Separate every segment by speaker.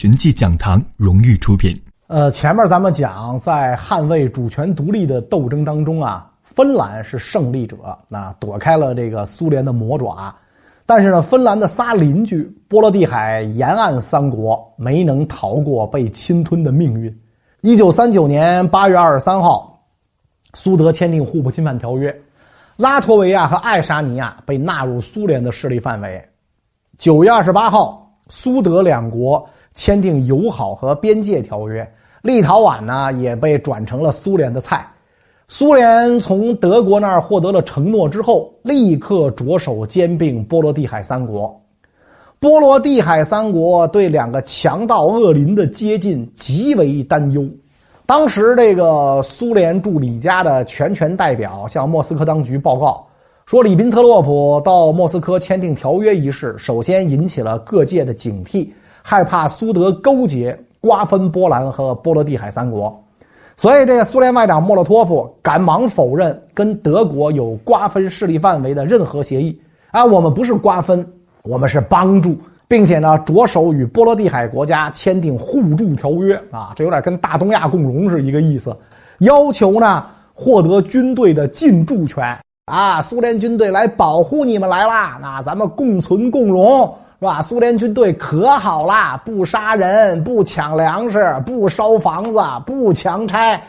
Speaker 1: 寻迹讲堂荣誉出品。
Speaker 2: 呃，前面咱们讲，在捍卫主权独立的斗争当中啊，芬兰是胜利者，那躲开了这个苏联的魔爪。但是呢，芬兰的仨邻居波罗的海沿岸三国没能逃过被侵吞的命运。一九三九年八月二十三号，苏德签订互不侵犯条约，拉脱维亚和爱沙尼亚被纳入苏联的势力范围。九月二十八号，苏德两国。签订友好和边界条约，立陶宛呢也被转成了苏联的菜。苏联从德国那儿获得了承诺之后，立刻着手兼并波罗的海三国。波罗的海三国对两个强盗恶邻的接近极为担忧。当时，这个苏联驻里加的全权代表向莫斯科当局报告说，里宾特洛普到莫斯科签订条约一事，首先引起了各界的警惕。害怕苏德勾结瓜分波兰和波罗的海三国，所以这个苏联外长莫洛托夫赶忙否认跟德国有瓜分势力范围的任何协议。啊，我们不是瓜分，我们是帮助，并且呢，着手与波罗的海国家签订互助条约。啊，这有点跟大东亚共荣是一个意思，要求呢获得军队的进驻权。啊，苏联军队来保护你们来啦，那咱们共存共荣。是吧？苏联军队可好啦，不杀人，不抢粮食，不烧房子，不强拆。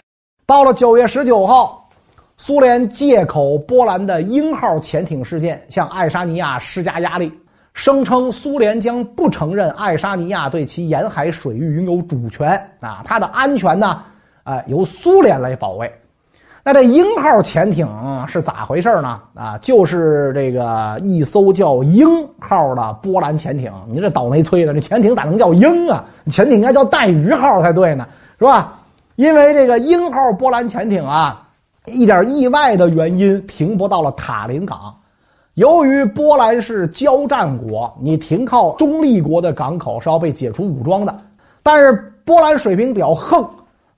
Speaker 2: 到了九月十九号，苏联借口波兰的鹰号潜艇事件，向爱沙尼亚施加压力，声称苏联将不承认爱沙尼亚对其沿海水域拥有主权啊，它的安全呢，啊，由苏联来保卫。那这鹰号潜艇是咋回事呢？啊，就是这个一艘叫鹰号的波兰潜艇。你这倒霉催的，这潜艇咋能叫鹰啊？潜艇应该叫带鱼号才对呢，是吧？因为这个鹰号波兰潜艇啊，一点意外的原因停泊到了塔林港。由于波兰是交战国，你停靠中立国的港口是要被解除武装的。但是波兰水平比较横。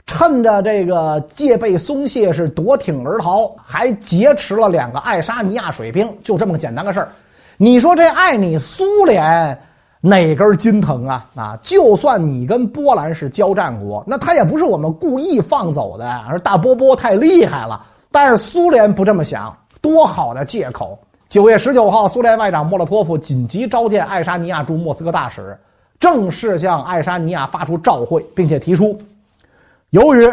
Speaker 2: 趁着这个戒备松懈，是夺艇而逃，还劫持了两个爱沙尼亚水兵，就这么个简单个事儿。你说这爱你苏联哪根筋疼啊？啊，就算你跟波兰是交战国，那他也不是我们故意放走的，而大波波太厉害了。但是苏联不这么想，多好的借口！九月十九号，苏联外长莫洛托夫紧急召见爱沙尼亚驻莫斯科大使，正式向爱沙尼亚发出照会，并且提出。由于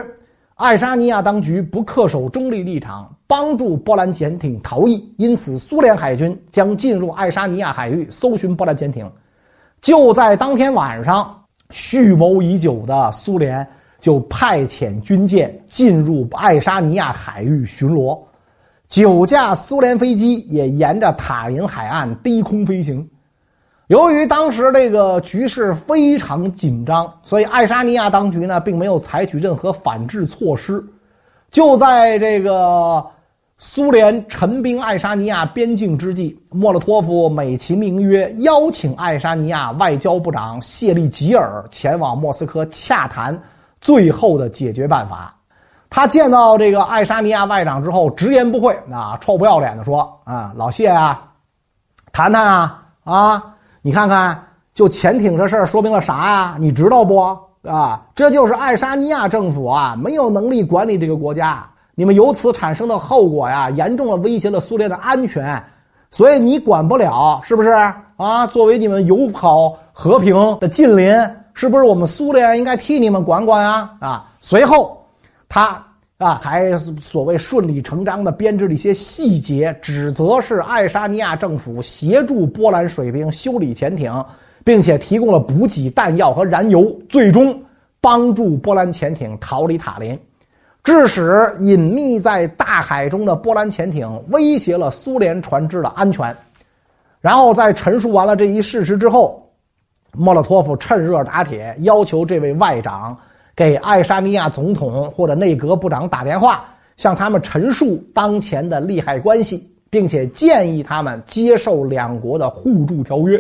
Speaker 2: 爱沙尼亚当局不恪守中立立场，帮助波兰潜艇逃逸，因此苏联海军将进入爱沙尼亚海域搜寻波兰潜艇。就在当天晚上，蓄谋已久的苏联就派遣军舰进入爱沙尼亚海域巡逻，九架苏联飞机也沿着塔林海岸低空飞行。由于当时这个局势非常紧张，所以爱沙尼亚当局呢并没有采取任何反制措施。就在这个苏联陈兵爱沙尼亚边境之际，莫洛托夫美其名曰邀请爱沙尼亚外交部长谢利吉尔前往莫斯科洽谈最后的解决办法。他见到这个爱沙尼亚外长之后，直言不讳啊，臭不要脸的说：“啊，老谢啊，谈谈啊，啊。”你看看，就潜艇这事儿说明了啥呀？你知道不？啊，这就是爱沙尼亚政府啊，没有能力管理这个国家。你们由此产生的后果呀，严重的威胁了苏联的安全。所以你管不了，是不是？啊，作为你们友好和平的近邻，是不是我们苏联应该替你们管管啊？啊，随后他。啊，还所谓顺理成章的编织了一些细节，指责是爱沙尼亚政府协助波兰水兵修理潜艇，并且提供了补给、弹药和燃油，最终帮助波兰潜艇逃离塔林，致使隐秘在大海中的波兰潜艇威胁了苏联船只的安全。然后在陈述完了这一事实之后，莫洛托夫趁热打铁，要求这位外长。给爱沙尼亚总统或者内阁部长打电话，向他们陈述当前的利害关系，并且建议他们接受两国的互助条约。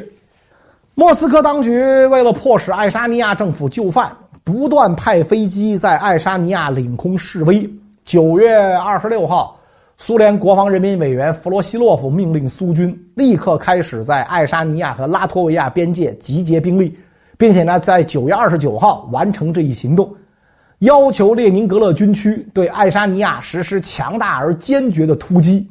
Speaker 2: 莫斯科当局为了迫使爱沙尼亚政府就范，不断派飞机在爱沙尼亚领空示威。九月二十六号，苏联国防人民委员弗罗西洛夫命令苏军立刻开始在爱沙尼亚和拉脱维亚边界集结兵力。并且呢，在九月二十九号完成这一行动，要求列宁格勒军区对爱沙尼亚实施强大而坚决的突击。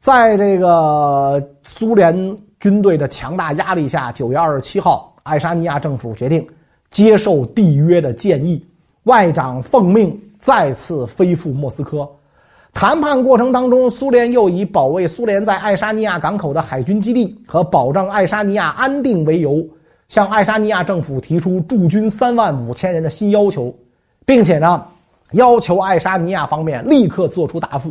Speaker 2: 在这个苏联军队的强大压力下，九月二十七号，爱沙尼亚政府决定接受缔约的建议，外长奉命再次飞赴莫斯科。谈判过程当中，苏联又以保卫苏联在爱沙尼亚港口的海军基地和保障爱沙尼亚安定为由，向爱沙尼亚政府提出驻军三万五千人的新要求，并且呢，要求爱沙尼亚方面立刻作出答复。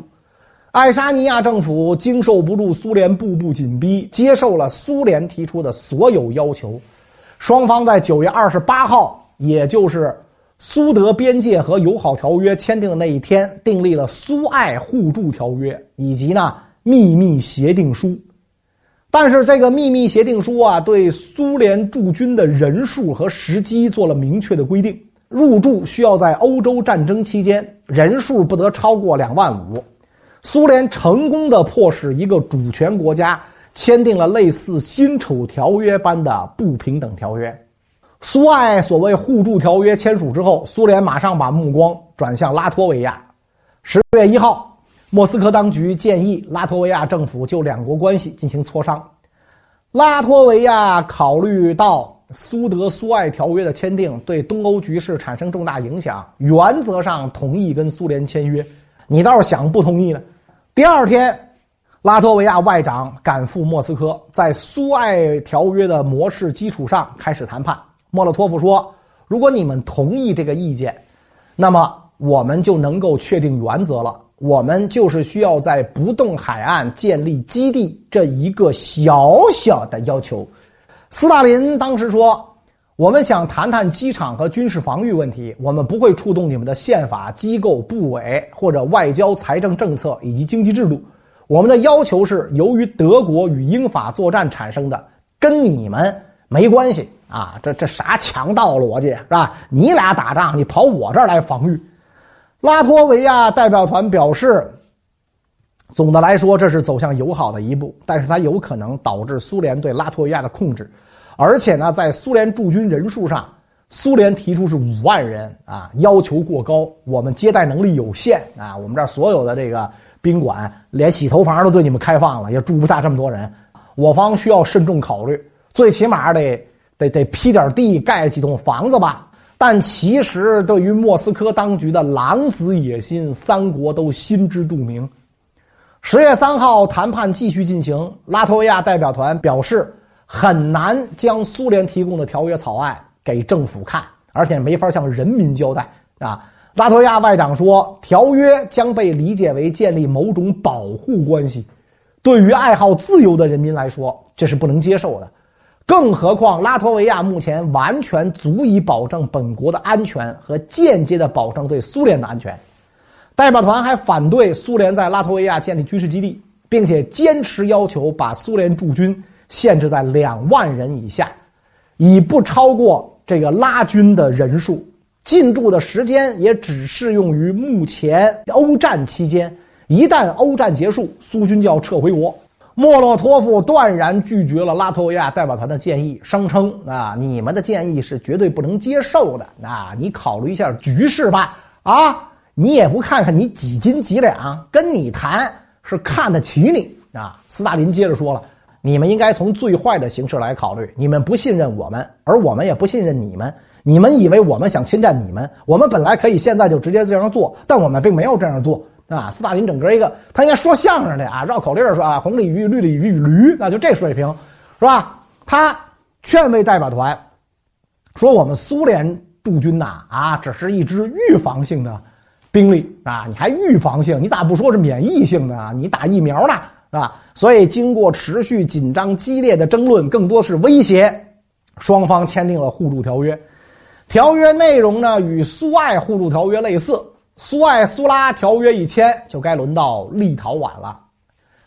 Speaker 2: 爱沙尼亚政府经受不住苏联步步紧逼，接受了苏联提出的所有要求。双方在九月二十八号，也就是。苏德边界和友好条约签订的那一天，订立了苏爱互助条约以及呢秘密协定书。但是这个秘密协定书啊，对苏联驻军的人数和时机做了明确的规定。入驻需要在欧洲战争期间，人数不得超过两万五。苏联成功的迫使一个主权国家签订了类似辛丑条约般的不平等条约。苏爱所谓互助条约签署之后，苏联马上把目光转向拉脱维亚。十月一号，莫斯科当局建议拉脱维亚政府就两国关系进行磋商。拉脱维亚考虑到苏德苏爱条约的签订对东欧局势产生重大影响，原则上同意跟苏联签约。你倒是想不同意呢？第二天，拉脱维亚外长赶赴莫斯科，在苏爱条约的模式基础上开始谈判。莫洛托夫说：“如果你们同意这个意见，那么我们就能够确定原则了。我们就是需要在不动海岸建立基地这一个小小的要求。”斯大林当时说：“我们想谈谈机场和军事防御问题，我们不会触动你们的宪法机构部委或者外交财政政策以及经济制度。我们的要求是由于德国与英法作战产生的，跟你们没关系。”啊，这这啥强盗逻辑是吧？你俩打仗，你跑我这儿来防御。拉脱维亚代表团表示，总的来说这是走向友好的一步，但是它有可能导致苏联对拉脱维亚的控制，而且呢，在苏联驻军人数上，苏联提出是五万人啊，要求过高，我们接待能力有限啊，我们这所有的这个宾馆连洗头房都对你们开放了，也住不下这么多人，我方需要慎重考虑，最起码得。得得批点地盖几栋房子吧，但其实对于莫斯科当局的狼子野心，三国都心知肚明。十月三号，谈判继续进行，拉脱维亚代表团表示很难将苏联提供的条约草案给政府看，而且没法向人民交代啊。拉脱维亚外长说，条约将被理解为建立某种保护关系，对于爱好自由的人民来说，这是不能接受的。更何况，拉脱维亚目前完全足以保证本国的安全和间接的保证对苏联的安全。代表团还反对苏联在拉脱维亚建立军事基地，并且坚持要求把苏联驻军限制在两万人以下，以不超过这个拉军的人数，进驻的时间也只适用于目前欧战期间。一旦欧战结束，苏军就要撤回国。莫洛托夫断然拒绝了拉脱维亚代表团的建议，声称：“啊，你们的建议是绝对不能接受的。啊，你考虑一下局势吧。啊，你也不看看你几斤几两，跟你谈是看得起你啊。”斯大林接着说了：“你们应该从最坏的形式来考虑。你们不信任我们，而我们也不信任你们。你们以为我们想侵占你们？我们本来可以现在就直接这样做，但我们并没有这样做。”啊，斯大林整个一个，他应该说相声的啊，绕口令说啊，红鲤鱼、绿鲤鱼与驴，那就这水平，是吧？他劝慰代表团，说我们苏联驻军呐，啊，只是一支预防性的兵力啊，你还预防性，你咋不说是免疫性的啊？你打疫苗呢，是吧？所以经过持续紧张激烈的争论，更多是威胁，双方签订了互助条约，条约内容呢与苏爱互助条约类似。苏爱苏拉条约一签，就该轮到立陶宛了。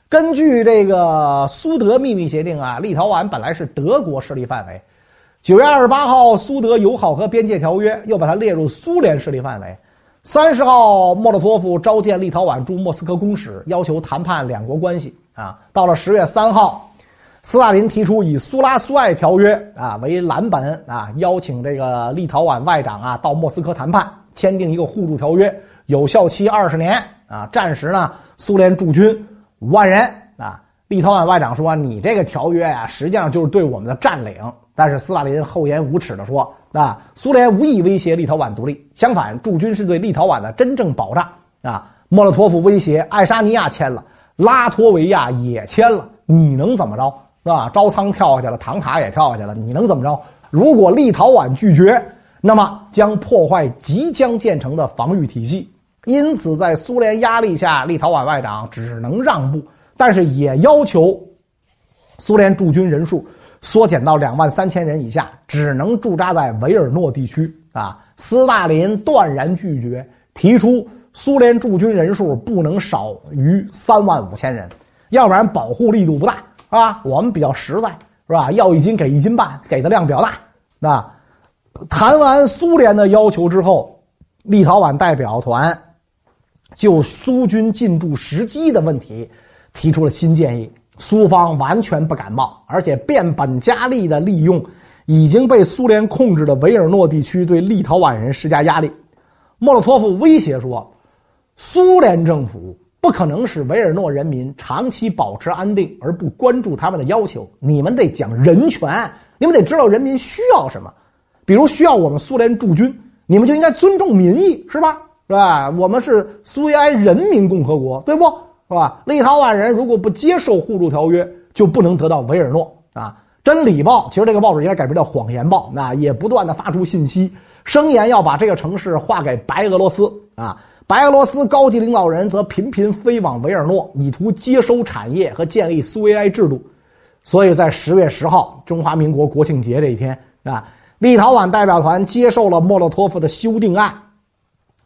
Speaker 2: 根据这个苏德秘密协定啊，立陶宛本来是德国势力范围。九月二十八号，苏德友好和边界条约又把它列入苏联势力范围。三十号，莫洛托夫召见立陶宛驻莫斯科公使，要求谈判两国关系啊。到了十月三号，斯大林提出以苏拉苏艾条约啊为蓝本啊，邀请这个立陶宛外长啊到莫斯科谈判，签订一个互助条约，有效期二十年啊，战时呢苏联驻军五万人啊。立陶宛外长说：“你这个条约啊，实际上就是对我们的占领。”但是斯大林厚颜无耻地说：“啊，苏联无意威胁立陶宛独立，相反，驻军是对立陶宛的真正保障。”啊，莫洛托夫威胁爱沙尼亚签了，拉脱维亚也签了，你能怎么着？是吧？招仓跳下去了，唐卡也跳下去了，你能怎么着？如果立陶宛拒绝，那么将破坏即将建成的防御体系。因此，在苏联压力下，立陶宛外长只能让步。但是也要求苏联驻军人数缩减到两万三千人以下，只能驻扎在维尔诺地区。啊，斯大林断然拒绝，提出苏联驻军人数不能少于三万五千人，要不然保护力度不大啊。我们比较实在，是吧？要一斤给一斤半，给的量比较大。那谈完苏联的要求之后，立陶宛代表团就苏军进驻时机的问题。提出了新建议，苏方完全不感冒，而且变本加厉的利用已经被苏联控制的维尔诺地区对立陶宛人施加压力。莫洛托夫威胁说：“苏联政府不可能使维尔诺人民长期保持安定而不关注他们的要求。你们得讲人权，你们得知道人民需要什么。比如需要我们苏联驻军，你们就应该尊重民意，是吧？是吧？我们是苏维埃人民共和国，对不？”是吧？立陶宛人如果不接受互助条约，就不能得到维尔诺啊！真理报其实这个报纸应该改名叫谎言报，那也不断的发出信息，声言要把这个城市划给白俄罗斯啊！白俄罗斯高级领导人则频频飞往维尔诺，以图接收产业和建立苏维埃制度。所以在十月十号，中华民国国庆节这一天啊，立陶宛代表团接受了莫洛托夫的修订案，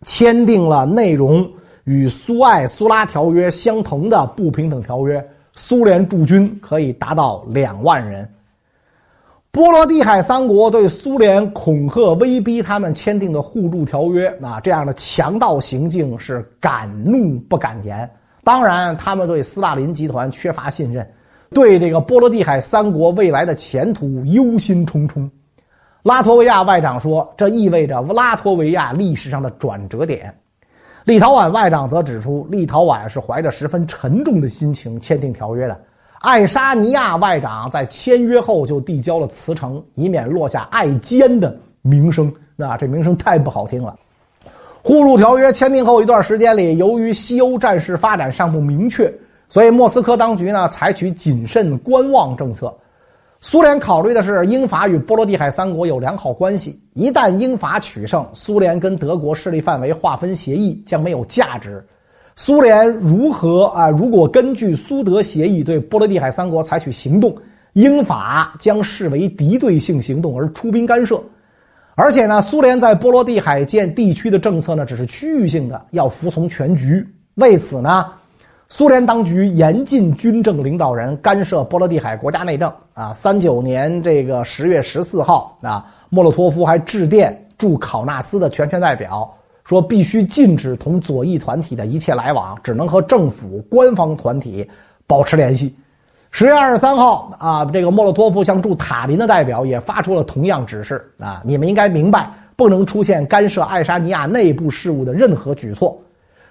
Speaker 2: 签订了内容。与苏艾苏拉条约相同的不平等条约，苏联驻军可以达到两万人。波罗的海三国对苏联恐吓威逼他们签订的互助条约啊，这样的强盗行径是敢怒不敢言。当然，他们对斯大林集团缺乏信任，对这个波罗的海三国未来的前途忧心忡忡。拉脱维亚外长说，这意味着拉脱维亚历史上的转折点。立陶宛外长则指出，立陶宛是怀着十分沉重的心情签订条约的。爱沙尼亚外长在签约后就递交了辞呈，以免落下爱奸的名声。那这名声太不好听了。互助条约签订后一段时间里，由于西欧战事发展尚不明确，所以莫斯科当局呢采取谨慎观望政策。苏联考虑的是，英法与波罗的海三国有良好关系，一旦英法取胜，苏联跟德国势力范围划分协议将没有价值。苏联如何啊？如果根据苏德协议对波罗的海三国采取行动，英法将视为敌对性行动而出兵干涉。而且呢，苏联在波罗的海建地区的政策呢，只是区域性的，要服从全局。为此呢。苏联当局严禁军政领导人干涉波罗的海国家内政啊！三九年这个十月十四号啊，莫洛托夫还致电驻考纳斯的全权代表，说必须禁止同左翼团体的一切来往，只能和政府官方团体保持联系。十月二十三号啊，这个莫洛托夫向驻塔林的代表也发出了同样指示啊！你们应该明白，不能出现干涉爱沙尼亚内部事务的任何举措。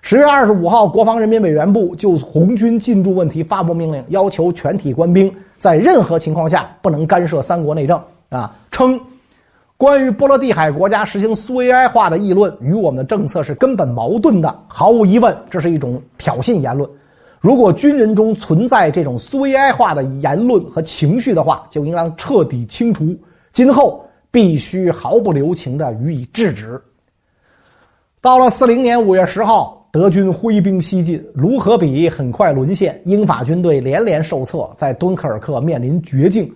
Speaker 2: 十月二十五号，国防人民委员部就红军进驻问题发布命令，要求全体官兵在任何情况下不能干涉三国内政。啊，称关于波罗的海国家实行苏维埃化的议论与我们的政策是根本矛盾的。毫无疑问，这是一种挑衅言论。如果军人中存在这种苏维埃化的言论和情绪的话，就应当彻底清除。今后必须毫不留情的予以制止。到了四零年五月十号。德军挥兵西进，卢和比很快沦陷，英法军队连连受挫，在敦刻尔克面临绝境。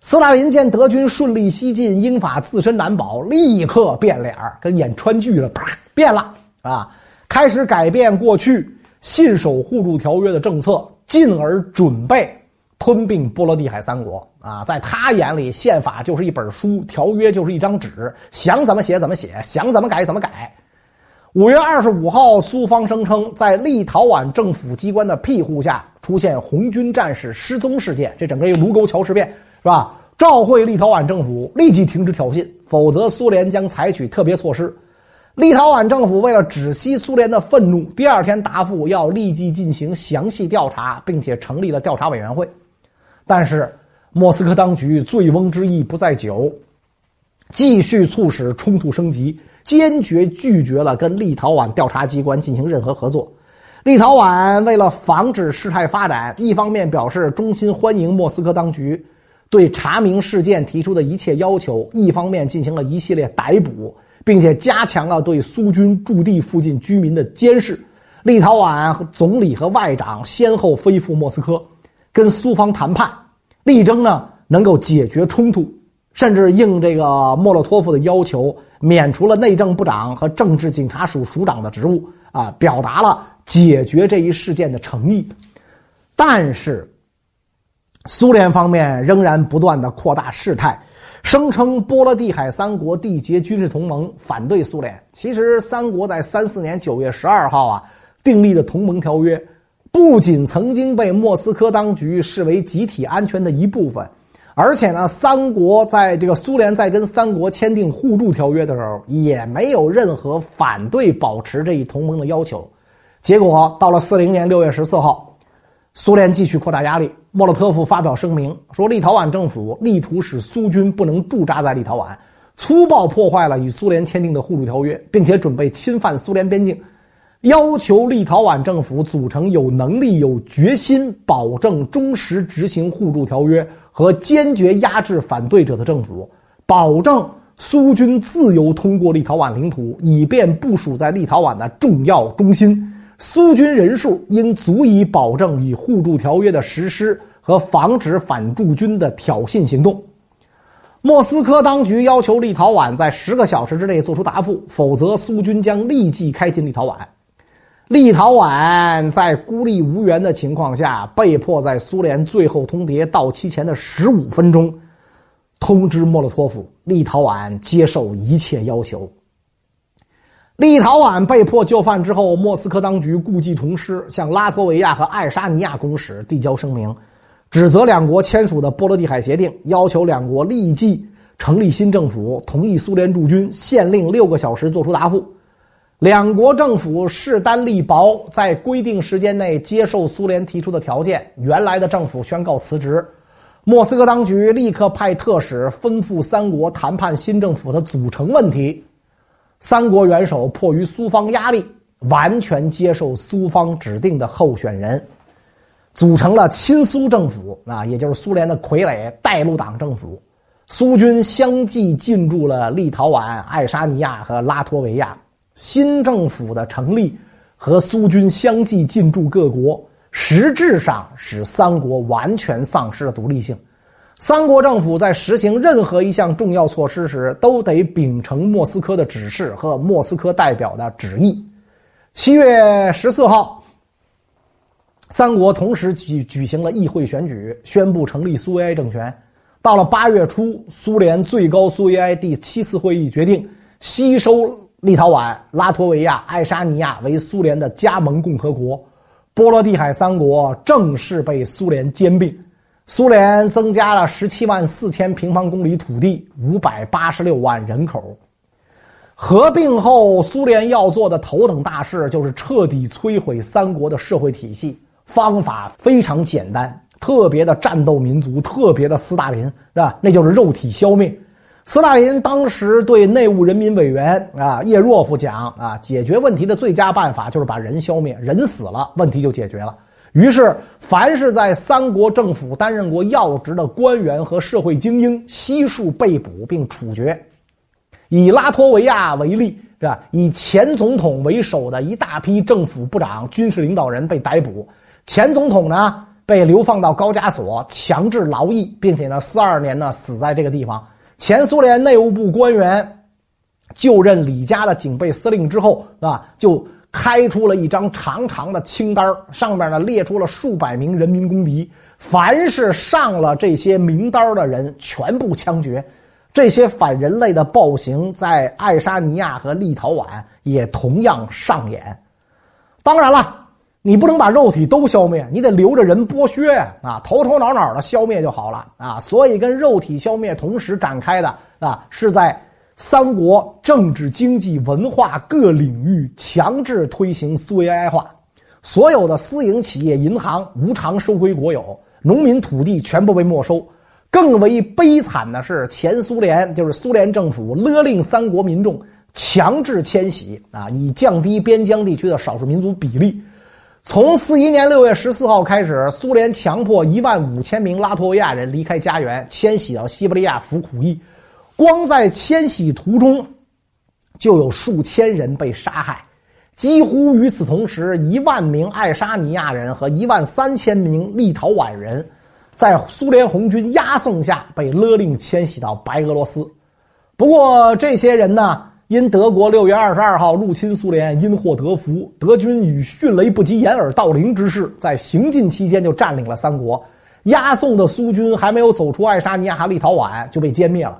Speaker 2: 斯大林见德军顺利西进，英法自身难保，立刻变脸跟演川剧了，啪，变了啊！开始改变过去信守互助条约的政策，进而准备吞并波罗的海三国啊！在他眼里，宪法就是一本书，条约就是一张纸，想怎么写怎么写，想怎么改怎么改。五月二十五号，苏方声称在立陶宛政府机关的庇护下出现红军战士失踪事件，这整个一个卢沟桥事变是吧？召会立陶宛政府立即停止挑衅，否则苏联将采取特别措施。立陶宛政府为了止息苏联的愤怒，第二天答复要立即进行详细调查，并且成立了调查委员会。但是莫斯科当局醉翁之意不在酒，继续促使冲突升级，坚决拒绝了跟立陶宛调查机关进行任何合作。立陶宛为了防止事态发展，一方面表示衷心欢迎莫斯科当局对查明事件提出的一切要求，一方面进行了一系列逮捕。并且加强了对苏军驻地附近居民的监视。立陶宛总理和外长先后飞赴莫斯科，跟苏方谈判，力争呢能够解决冲突，甚至应这个莫洛托夫的要求，免除了内政部长和政治警察署署长的职务啊，表达了解决这一事件的诚意。但是，苏联方面仍然不断的扩大事态。声称波罗的海三国缔结军事同盟，反对苏联。其实，三国在三四年九月十二号啊订立的同盟条约，不仅曾经被莫斯科当局视为集体安全的一部分，而且呢，三国在这个苏联在跟三国签订互助条约的时候，也没有任何反对保持这一同盟的要求。结果到了四零年六月十四号，苏联继续扩大压力。莫洛托夫发表声明说，立陶宛政府力图使苏军不能驻扎在立陶宛，粗暴破坏了与苏联签订的互助条约，并且准备侵犯苏联边境，要求立陶宛政府组成有能力、有决心保证忠实执行互助条约和坚决压制反对者的政府，保证苏军自由通过立陶宛领土，以便部署在立陶宛的重要中心。苏军人数应足以保证以互助条约的实施。和防止反驻军的挑衅行动，莫斯科当局要求立陶宛在十个小时之内作出答复，否则苏军将立即开进立陶宛。立陶宛在孤立无援的情况下，被迫在苏联最后通牒到期前的十五分钟，通知莫洛托夫，立陶宛接受一切要求。立陶宛被迫就范之后，莫斯科当局故技重施，向拉脱维亚和爱沙尼亚公使递交声明。指责两国签署的波罗的海协定，要求两国立即成立新政府，同意苏联驻军，限令六个小时作出答复。两国政府势单力薄，在规定时间内接受苏联提出的条件。原来的政府宣告辞职，莫斯科当局立刻派特使吩咐三国谈判新政府的组成问题。三国元首迫于苏方压力，完全接受苏方指定的候选人。组成了亲苏政府啊，也就是苏联的傀儡带路党政府。苏军相继进驻了立陶宛、爱沙尼亚和拉脱维亚。新政府的成立和苏军相继进驻各国，实质上使三国完全丧失了独立性。三国政府在实行任何一项重要措施时，都得秉承莫斯科的指示和莫斯科代表的旨意。七月十四号。三国同时举举行了议会选举，宣布成立苏维埃政权。到了八月初，苏联最高苏维埃第七次会议决定吸收立陶宛、拉脱维亚、爱沙尼亚为苏联的加盟共和国，波罗的海三国正式被苏联兼并。苏联增加了十七万四千平方公里土地，五百八十六万人口。合并后，苏联要做的头等大事就是彻底摧毁三国的社会体系。方法非常简单，特别的战斗民族，特别的斯大林是吧？那就是肉体消灭。斯大林当时对内务人民委员啊叶若夫讲啊，解决问题的最佳办法就是把人消灭，人死了，问题就解决了。于是，凡是在三国政府担任过要职的官员和社会精英，悉数被捕并处决。以拉脱维亚为例，是吧？以前总统为首的一大批政府部长、军事领导人被逮捕。前总统呢被流放到高加索强制劳役，并且呢四二年呢死在这个地方。前苏联内务部官员就任李家的警备司令之后啊，就开出了一张长长的清单上面呢列出了数百名人民公敌，凡是上了这些名单的人全部枪决。这些反人类的暴行在爱沙尼亚和立陶宛也同样上演。当然了，你不能把肉体都消灭，你得留着人剥削呀！啊，头头脑脑的消灭就好了啊！所以跟肉体消灭同时展开的啊，是在三国政治、经济、文化各领域强制推行苏维埃化，所有的私营企业、银行无偿收归国有，农民土地全部被没收。更为悲惨的是，前苏联就是苏联政府勒令三国民众强制迁徙啊，以降低边疆地区的少数民族比例。从四一年六月十四号开始，苏联强迫一万五千名拉脱维亚人离开家园，迁徙到西伯利亚服苦役。光在迁徙途中，就有数千人被杀害。几乎与此同时，一万名爱沙尼亚人和一万三千名立陶宛人。在苏联红军押送下，被勒令迁徙到白俄罗斯。不过，这些人呢，因德国六月二十二号入侵苏联，因祸得福。德军以迅雷不及掩耳盗铃之势，在行进期间就占领了三国。押送的苏军还没有走出爱沙尼亚和立陶宛，就被歼灭了。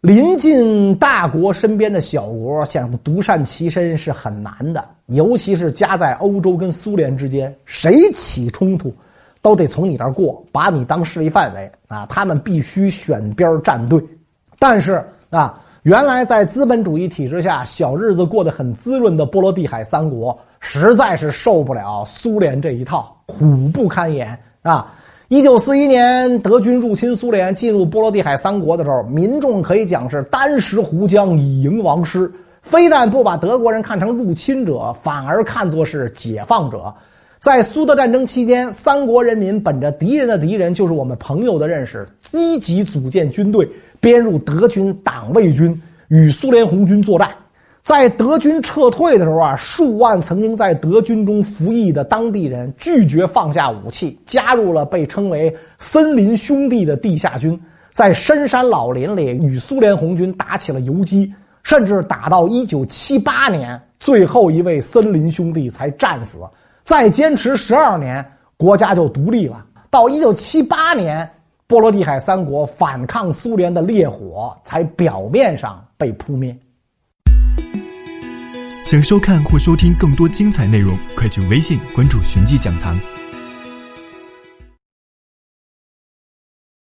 Speaker 2: 临近大国身边的小国，想独善其身是很难的，尤其是夹在欧洲跟苏联之间，谁起冲突？都得从你这儿过，把你当势力范围啊！他们必须选边站队。但是啊，原来在资本主义体制下小日子过得很滋润的波罗的海三国，实在是受不了苏联这一套，苦不堪言啊！一九四一年德军入侵苏联，进入波罗的海三国的时候，民众可以讲是单食胡浆以迎王师，非但不把德国人看成入侵者，反而看作是解放者。在苏德战争期间，三国人民本着敌人的敌人就是我们朋友的认识，积极组建军队，编入德军党卫军，与苏联红军作战。在德军撤退的时候啊，数万曾经在德军中服役的当地人拒绝放下武器，加入了被称为“森林兄弟”的地下军，在深山老林里与苏联红军打起了游击，甚至打到一九七八年，最后一位森林兄弟才战死。再坚持十二年，国家就独立了。到一九七八年，波罗的海三国反抗苏联的烈火才表面上被扑灭。
Speaker 1: 想收看或收听更多精彩内容，快去微信关注“寻迹讲堂”。